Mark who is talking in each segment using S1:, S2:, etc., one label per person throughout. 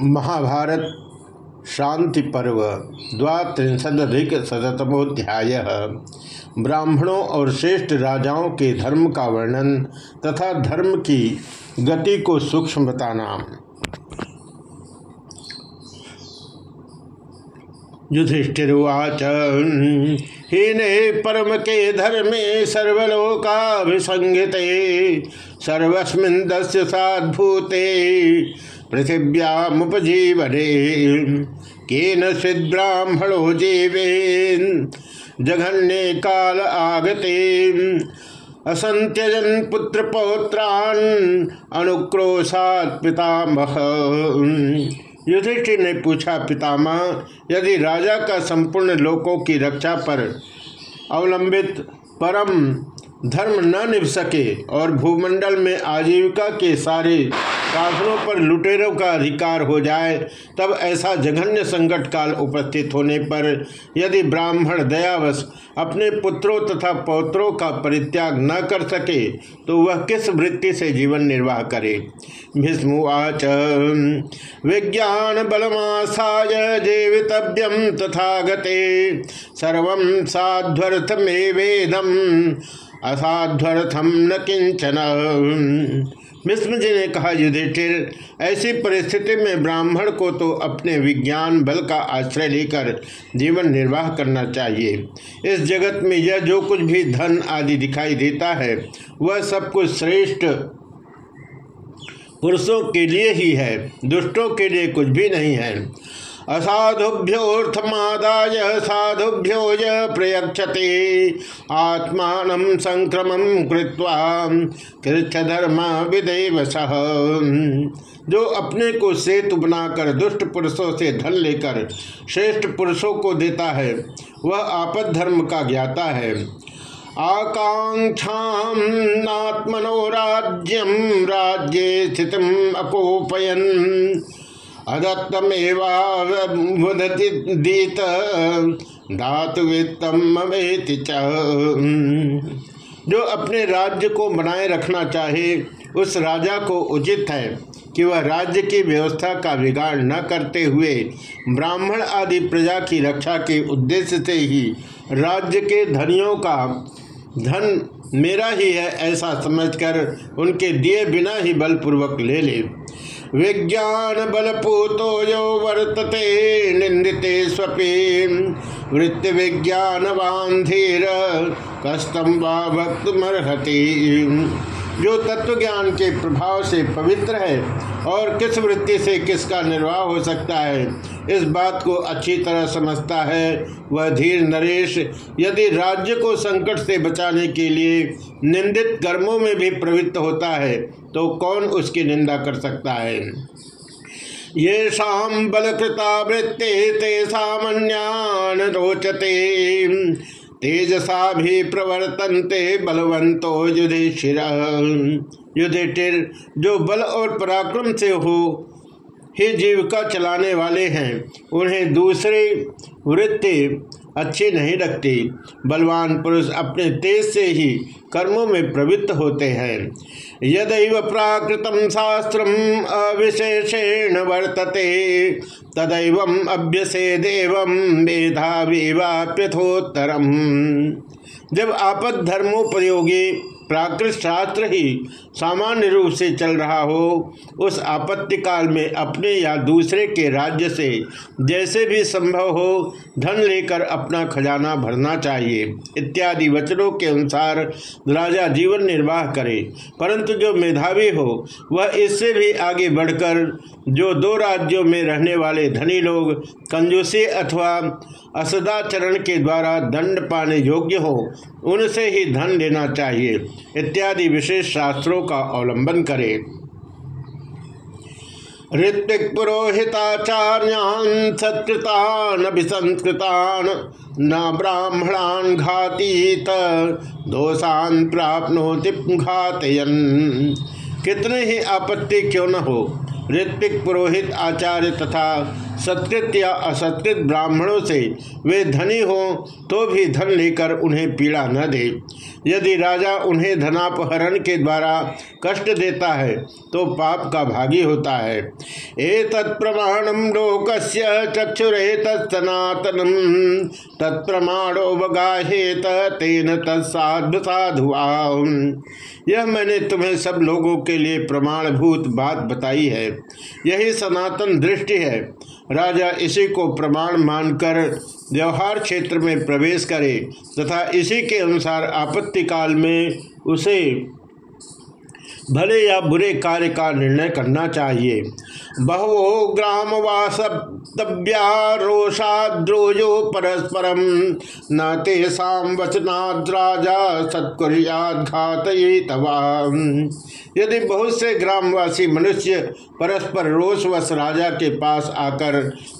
S1: महाभारत शांति पर्व द्वात्रिशदिक शतमोध्याय ब्राह्मणों और श्रेष्ठ राजाओं के धर्म का वर्णन तथा धर्म की गति को सूक्ष्म बताना युधिष्ठिर्वाच हीने परम के धर्मे सर्वलोकाभिसंगिते सर्वस्मिन् दस्य साधूते पृथिव्यामुपजीवने केन ब्राह्मणो जीवेन, जघन्य काल आगते, असंत्यजन पुत्र पौत्रान अनुक्रोशात पितामह। युधिष्ठिर ने पूछा, पितामह, यदि राजा का संपूर्ण लोकों की रक्षा पर अवलंबित परम धर्म न निभ सके और भूमंडल में आजीविका के सारे साधनों पर लुटेरों का अधिकार हो जाए, तब ऐसा जघन्य संकट काल उपस्थित होने पर यदि ब्राह्मण दयावश अपने पुत्रों तथा पौत्रों का परित्याग न कर सके तो वह किस वृत्ति से जीवन निर्वाह करे? भीष्मुवाच विज्ञान बलमासाय जीवितव्यम तथा गर्व गते सर्व साध्वर्थमेवेदम। असाध्वर्थम न किंचन मिश्र जी ने कहा, युधिष्ठिर, ऐसी परिस्थिति में ब्राह्मण को तो अपने विज्ञान बल का आश्रय लेकर जीवन निर्वाह करना चाहिए। इस जगत में यह जो कुछ भी धन आदि दिखाई देता है, वह सब कुछ श्रेष्ठ पुरुषों के लिए ही है, दुष्टों के लिए कुछ भी नहीं है। असाधुभ्योर्थमादाय साधुभ्यो य प्रयक्षते आत्मान संक्रमण कृत्वा धर्म विदेव सह। जो अपने को सेतु बनाकर, दुष्ट पुरुषों से धन लेकर, श्रेष्ठ पुरुषों को देता है, वह आपद धर्म का ज्ञाता है। आकांक्षात्मनो राज्यम राज्य स्थित अकोपयन। अदत्तमेवावदति दीत धातुवित्तमेति जो अपने राज्य को बनाए रखना चाहे, उस राजा को उचित है कि वह राज्य की व्यवस्था का बिगाड़ न करते हुए ब्राह्मण आदि प्रजा की रक्षा के उद्देश्य से ही राज्य के धनियों का धन मेरा ही है ऐसा समझकर उनके दिए बिना ही बलपूर्वक ले ले। विज्ञान बलपूतो यो वर्तते निंदिते स्वपे। वृत्ति विज्ञानवान धीर कस्तम व भक्त मरहती जो तत्व ज्ञान के प्रभाव से पवित्र है और किस वृत्ति से किसका निर्वाह हो सकता है, इस बात को अच्छी तरह समझता है वह धीर नरेश। यदि राज्य को संकट से बचाने के लिए निंदित कर्मों में भी प्रवृत्त होता है तो कौन उसकी निंदा कर सकता है? ये शाम बलकृता वृत्ते तेषामन्यान रोचते। तेजसा भी प्रवर्तनते बलवंतो युधिष्ठिर। युधिष्ठिर, जो बल और पराक्रम से हो, ही जीविका चलाने वाले हैं। उन्हें दूसरे वृत्ति अच्छी नहीं रखती। बलवान पुरुष अपने तेज से ही कर्मों में प्रवृत्त होते हैं। यदैव प्राकृतम शास्त्र अविशेषेण वर्तते। तदैव अभ्यसेदेव मेधावीवाप्यथोत्तरम जब आपद धर्मोपयोगी प्राकृत शास्त्र ही सामान्य रूप से चल रहा हो। उस आपत्ति काल में अपने या दूसरे के राज्य से जैसे भी संभव हो, धन लेकर अपना खजाना भरना चाहिए। इत्यादि वचनों के अनुसार राजा जीवन निर्वाह करे। परंतु जो मेधावी हो, वह इससे भी आगे बढ़कर जो दो राज्यों में रहने वाले धनी लोग कंजूसी अथवा असदाचरण के द्वारा दंड पाने योग्य हो, उनसे ही धन लेना चाहिए, इत्यादि विशेष शास्त्रों का अवलंबन करे। ऋत्विक पुरोहिताचार्यान सत्कृतान अभिसंस्कृतान न ब्राह्मणान घातीत, दोषान प्राप्नोति घातयन। कितने ही आपत्ति क्यों न हो ऋत्विक पुरोहित आचार्य तथा सत्कृत या असत्कृत ब्राह्मणों से वे धनी हों तो भी धन लेकर उन्हें पीड़ा न दे। यदि राजा उन्हें धनापहरण के द्वारा कष्ट देता है तो पाप का भागी होता है। ए तत्प्रमाणम लोकस्य चक्षुरे तत्सनातनम तत्प्रमाणो बगाहेत तेन तत्साधु साधुआ यह मैंने तुम्हें सब लोगों के लिए प्रमाणभूत बात बताई है। यही सनातन दृष्टि है। राजा इसी को प्रमाण मानकर व्यवहार क्षेत्र में प्रवेश करे तथा इसी के अनुसार आपत्ति काल में उसे भले या बुरे कार्य का निर्णय करना चाहिए। बहवो ग्राम वासव्या रोषाद्रोजो परस्परम न तेषा वचनाद्राजा सत्कुरियाघात तवा यदि बहुत से ग्रामवासी मनुष्य परस्पर रोषवश राजा के पास आकर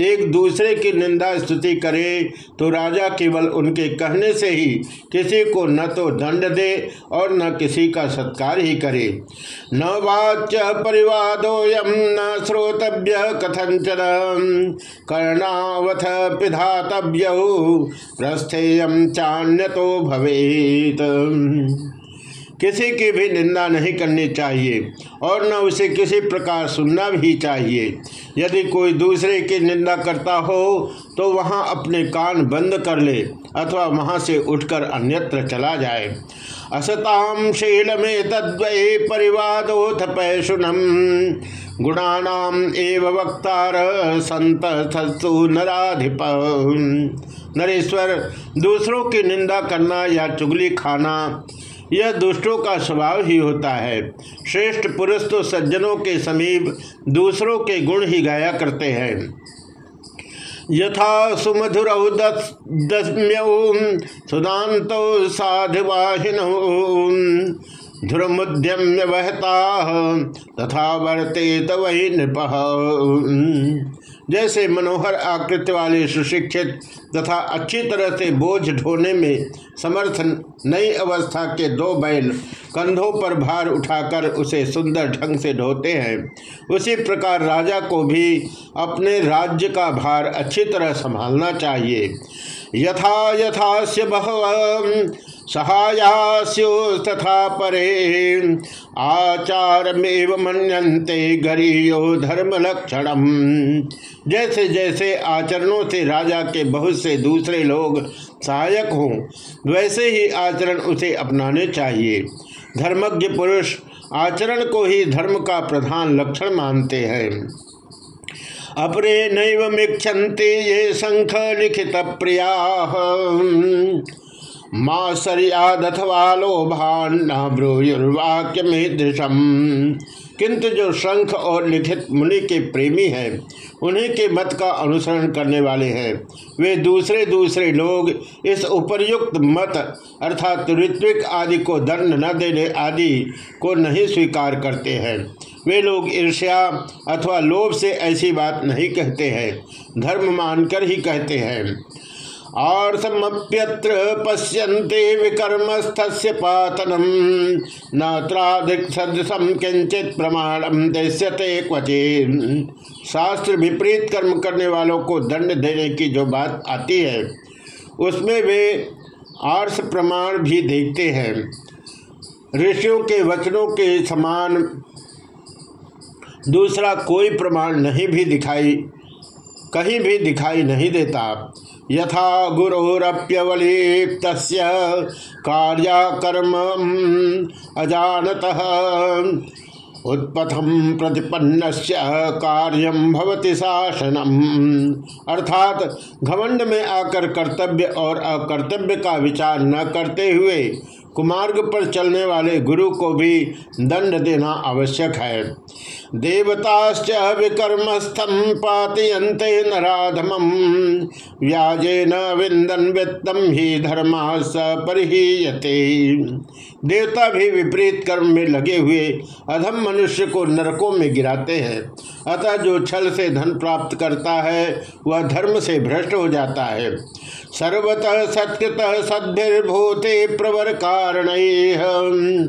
S1: एक दूसरे की निंदा स्तुति करे तो राजा केवल उनके कहने से ही किसी को न तो दंड दे और न किसी का सत्कार ही करे। न वाच्य परिवादोयम न श्रोतव्य कथंचन कर्णावथ पिधातव्य प्रस्थेयम चान्य तो भवेत। किसी की भी निंदा नहीं करनी चाहिए और न उसे किसी प्रकार सुनना भी चाहिए। यदि कोई दूसरे की निंदा करता हो तो वहाँ अपने कान बंद कर ले अथवा वहाँ से उठकर अन्यत्र चला जाए। असताम शील में तद्वय परिवादोथ पैशुनम। गुणानाम एव वक्तार संत नराधिप। नरेश्वर, दूसरों की निंदा करना या चुगली खाना यह दुष्टों का स्वभाव ही होता है। श्रेष्ठ पुरुष तो सज्जनों के समीप दूसरों के गुण ही गाया करते हैं। यथा सुमधुर दस्म्यौ सुदात साधुवाहिन ध्रुमुद्यम्य वहता तथा वर्ते वही नृप। जैसे मनोहर आकृति वाले सुशिक्षित तथा अच्छी तरह से बोझ ढोने में समर्थन नई अवस्था के दो बैल कंधों पर भार उठाकर उसे सुंदर ढंग से ढोते हैं। उसी प्रकार राजा को भी अपने राज्य का भार अच्छी तरह संभालना चाहिए। यथा यथास्य बहव सहायास्यो तथा परे। आचारमेव मनते गरीयो धर्म लक्षणम जैसे जैसे आचरणों से राजा के बहुत से दूसरे लोग सहायक हों, वैसे ही आचरण उसे अपनाने चाहिए। धर्मज्ञ पुरुष आचरण को ही धर्म का प्रधान लक्षण मानते हैं। अपरे नैवमीक्षन्ते ये शंख लिखित प्रिया मासर्यादथवा लोभान्न ब्रूयुर्वाक्य में दृशम किंतु जो शंख और लिखित मुनि के प्रेमी हैं, उन्हीं के मत का अनुसरण करने वाले हैं। वे दूसरे दूसरे लोग इस उपर्युक्त मत अर्थात ऋत्विक आदि को दंड न देने आदि को नहीं स्वीकार करते हैं। वे लोग ईर्ष्या अथवा लोभ से ऐसी बात नहीं कहते हैं। धर्म मानकर ही कहते हैं। आर्समप्यत्र पश्यन्ते विकर्मस्थस्य पातनम। न त्राधिक सदृशम किंचित प्रमाणम दृश्यते क्वचे शास्त्र विपरीत कर्म करने वालों को दंड देने की जो बात आती है, उसमें वे आर्स प्रमाण भी देखते हैं। ऋषियों के वचनों के समान दूसरा कोई प्रमाण नहीं भी दिखाई, कहीं भी दिखाई नहीं देता। यथा गुरोरप्यवलिप्त कार्याकर्म अजानत उत्पथम प्रतिपन्न कार्यम भवति शासनम। अर्थात घमंड में आकर कर्तव्य और अकर्तव्य का विचार न करते हुए कुमार्ग पर चलने वाले गुरु को भी दंड देना आवश्यक है। देवताश्च विकर्मस्थम पातयंते नाधम व्याजे न विंदन वित्तम ही धर्मा स परिहीयते। देवता भी विपरीत कर्म में लगे हुए अधम मनुष्य को नरकों में गिराते हैं। अतः जो छल से धन प्राप्त करता है, वह धर्म से भ्रष्ट हो जाता है। सर्वतः सत्कृत सद्भिर्भूते प्रवर कारण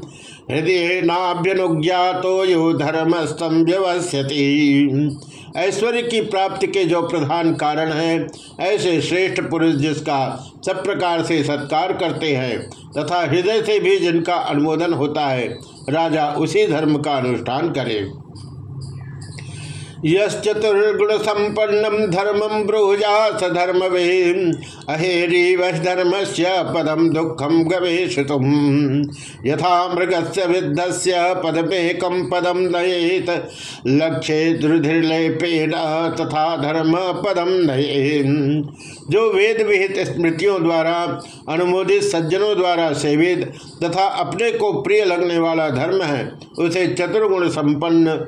S1: हृदय नाभ्यनुज्ञातो यो धर्म ऐश्वर्य की प्राप्ति के जो प्रधान कारण है, ऐसे श्रेष्ठ पुरुष जिसका सब प्रकार से सत्कार करते हैं, तथा हृदय से भी जिनका अनुमोदन होता है, राजा उसी धर्म का अनुष्ठान करे। यतुर्गुण संपन्नम धर्मम ब्रूजा स धर्म अहेरी वह धर्म से पदम दुखम गवेश यथा मृग से विद्ध से पदमेकम पदम नयेत लक्ष्य दुर्धिलेपेन तथा धर्म पदम नयेन। जो वेद विहित स्मृतियों द्वारा, अनुमोदित सज्जनों द्वारा सेवित तथा अपने को प्रिय लगने वाला धर्म है, उसे चतुर्गुण संपन्न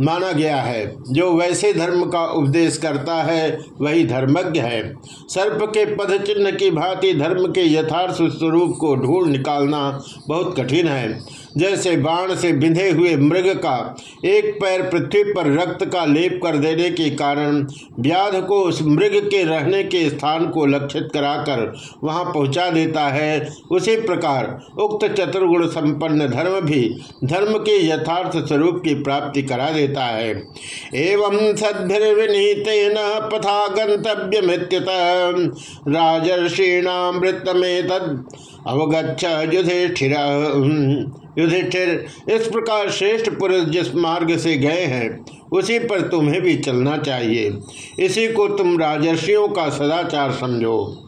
S1: माना गया है। जो वैसे धर्म का उपदेश करता है, वही धर्मज्ञ है। सर्प के पद चिन्ह की भांति धर्म के यथार्थ स्वरूप को ढूंढ निकालना बहुत कठिन है। जैसे बाण से बिंधे हुए मृग का, एक पैर पृथ्वी पर रक्त का लेप कर देने के कारण व्याध को उस मृग के रहने के स्थान को लक्षित कराकर वहाँ पहुँचा देता है। उसी प्रकार उक्त चतुर्गुण संपन्न धर्म भी धर्म के यथार्थ स्वरूप की प्राप्ति करा देता है। एवं सद्भिर्विनीतेन पथा गंतव्य राजर्षीणामृत में तद अवगछ युधिष्ठिर युधिष्ठिर, इस प्रकार श्रेष्ठ पुरुष जिस मार्ग से गए हैं, उसी पर तुम्हें भी चलना चाहिए। इसी को तुम राजर्षियों का सदाचार समझो।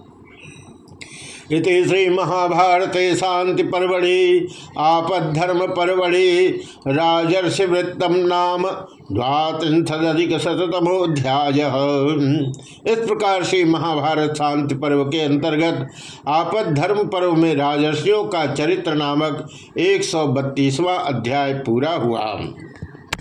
S1: इति श्री महाभारत शांति परवड़ी आपद्धर्म परवड़ी राजर्षि वृत्तम नाम द्वात्रिशदिक शतमोध्याय इस प्रकार से महाभारत शांति पर्व के अंतर्गत आपद धर्म पर्व में राजर्षियों का चरित्र नामक एक अध्याय पूरा हुआ।